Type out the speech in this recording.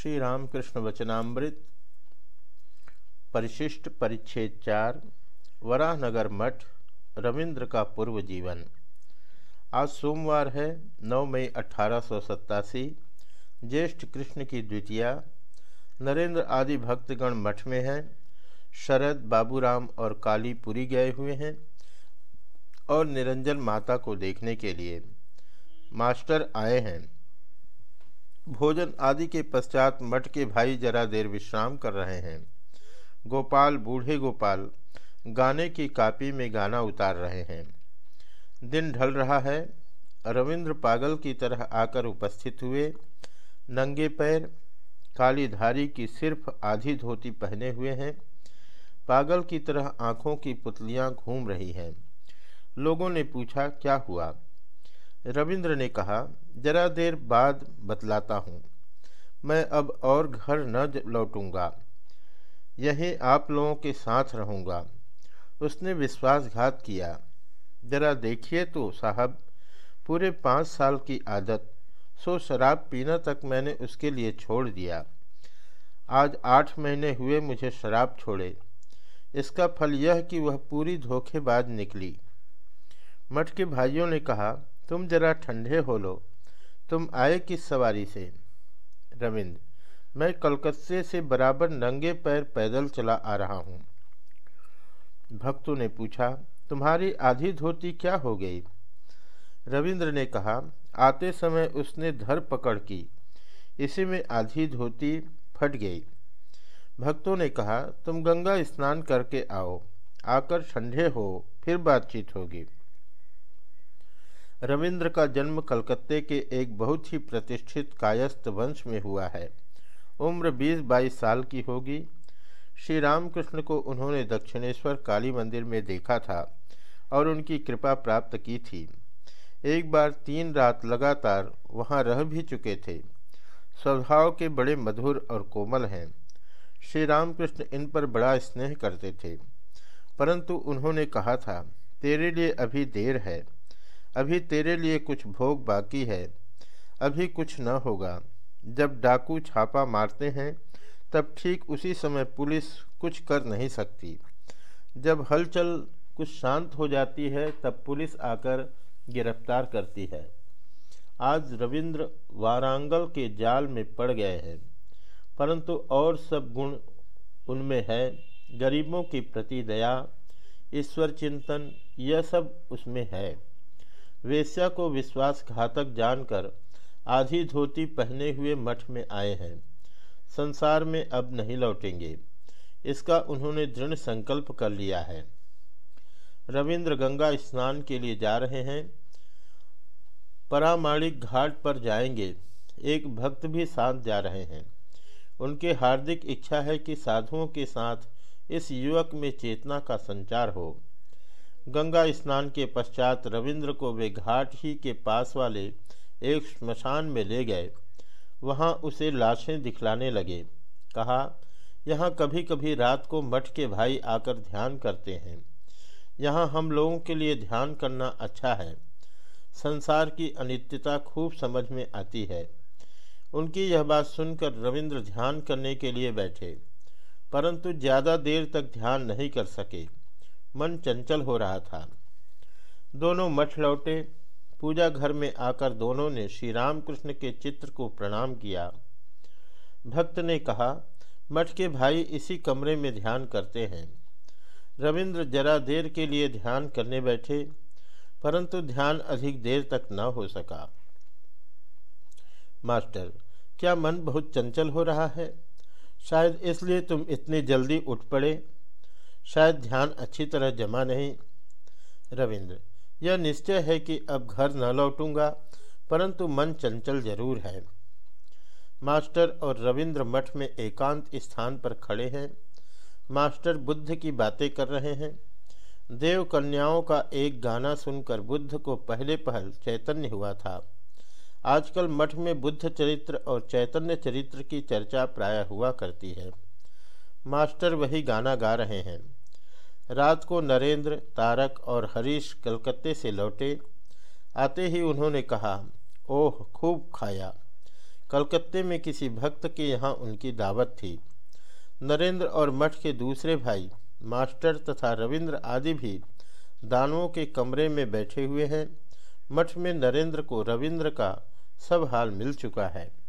श्री रामकृष्ण वचनामृत, परिशिष्ट परिच्छेद चार, वराहनगर मठ, रविंद्र का पूर्व जीवन। आज सोमवार है 9 मई अठारह सौ सतासी ज्येष्ठ कृष्ण की द्वितीया, नरेंद्र आदि भक्तगण मठ में हैं। शरद, बाबूराम और काली पुरी गए हुए हैं और निरंजन माता को देखने के लिए। मास्टर आए हैं। भोजन आदि के पश्चात मठ के भाई जरा देर विश्राम कर रहे हैं। गोपाल, बूढ़े गोपाल, गाने की कापी में गाना उतार रहे हैं। दिन ढल रहा है। रविंद्र पागल की तरह आकर उपस्थित हुए। नंगे पैर, काली धारी की सिर्फ़ आधी धोती पहने हुए हैं। पागल की तरह आँखों की पुतलियाँ घूम रही हैं। लोगों ने पूछा, क्या हुआ? रविंद्र ने कहा जरा देर बाद बतलाता हूँ। मैं अब और घर न लौटूँगा। यही आप लोगों के साथ रहूँगा। उसने विश्वासघात किया। जरा देखिए तो साहब, पूरे पाँच साल की आदत, सो शराब पीना तक मैंने उसके लिए छोड़ दिया। आज आठ महीने हुए मुझे शराब छोड़े। इसका फल यह कि वह पूरी धोखेबाज निकली। मठ के भाइयों ने कहा, तुम जरा ठंडे हो लो। तुम आए किस सवारी से? रविंद्र। मैं कलकत्ते से बराबर नंगे पैर पैदल चला आ रहा हूँ। भक्तों ने पूछा, तुम्हारी आधी धोती क्या हो गई? रविंद्र ने कहा, आते समय उसने धर पकड़ की। इसी में आधी धोती फट गई। भक्तों ने कहा, तुम गंगा स्नान करके आओ। आकर ठंडे हो, फिर बातचीत होगी। रविंद्र का जन्म कलकत्ते के एक बहुत ही प्रतिष्ठित कायस्थ वंश में हुआ है। उम्र 20-22 साल की होगी। श्री रामकृष्ण को उन्होंने दक्षिणेश्वर काली मंदिर में देखा था और उनकी कृपा प्राप्त की थी। एक बार तीन रात लगातार वहाँ रह भी चुके थे। स्वभाव के बड़े मधुर और कोमल हैं। श्री रामकृष्ण इन पर बड़ा स्नेह करते थे, परंतु उन्होंने कहा था, तेरे लिए अभी देर है। अभी तेरे लिए कुछ भोग बाकी है। अभी कुछ न होगा। जब डाकू छापा मारते हैं, तब ठीक उसी समय पुलिस कुछ कर नहीं सकती। जब हलचल कुछ शांत हो जाती है, तब पुलिस आकर गिरफ़्तार करती है। आज रविंद्र वारांगल के जाल में पड़ गए हैं। परंतु और सब गुण उनमें है। गरीबों की प्रति दया, ईश्वर चिंतन, यह सब उसमें है। वेश्या को विश्वासघातक जानकर आधी धोती पहने हुए मठ में आए हैं। संसार में अब नहीं लौटेंगे। इसका उन्होंने दृढ़ संकल्प कर लिया है। रविंद्र गंगा स्नान के लिए जा रहे हैं। परामाणिक घाट पर जाएँगे। एक भक्त भी साथ जा रहे हैं। उनके हार्दिक इच्छा है कि साधुओं के साथ इस युवक में चेतना का संचार हो। गंगा स्नान के पश्चात रविंद्र को वे घाट ही के पास वाले एक स्मशान में ले गए। वहाँ उसे लाशें दिखलाने लगे। कहा, यहाँ कभी कभी रात को मठ के भाई आकर ध्यान करते हैं। यहाँ हम लोगों के लिए ध्यान करना अच्छा है। संसार की अनित्यता खूब समझ में आती है उनकी यह बात सुनकर रविंद्र ध्यान करने के लिए बैठे, परंतु ज़्यादा देर तक ध्यान नहीं कर सके। मन चंचल हो रहा था। दोनों मठ लौटे। पूजा घर में आकर दोनों ने श्री रामकृष्ण के चित्र को प्रणाम किया। भक्त ने कहा, मठ के भाई इसी कमरे में ध्यान करते हैं। रविंद्र जरा देर के लिए ध्यान करने बैठे, परंतु ध्यान अधिक देर तक न हो सका। मास्टर, क्या मन बहुत चंचल हो रहा है? शायद इसलिए तुम इतनी जल्दी उठ पड़े। शायद ध्यान अच्छी तरह जमा नहीं। रविंद्र, यह निश्चय है कि अब घर न लौटूँगा, परंतु मन चंचल ज़रूर है। मास्टर और रविंद्र मठ में एकांत स्थान पर खड़े हैं। मास्टर बुद्ध की बातें कर रहे हैं। देव कन्याओं का एक गाना सुनकर बुद्ध को पहले पहल चैतन्य हुआ था। आजकल मठ में बुद्ध चरित्र और चैतन्य चरित्र की चर्चा प्राय हुआ करती है। मास्टर वही गाना गा रहे हैं। रात को नरेंद्र, तारक और हरीश कलकत्ते से लौटे। आते ही उन्होंने कहा, ओह, खूब खाया। कलकत्ते में किसी भक्त के यहाँ उनकी दावत थी। नरेंद्र और मठ के दूसरे भाई, मास्टर तथा रविंद्र आदि भी दानवों के कमरे में बैठे हुए हैं। मठ में नरेंद्र को रविंद्र का सब हाल मिल चुका है।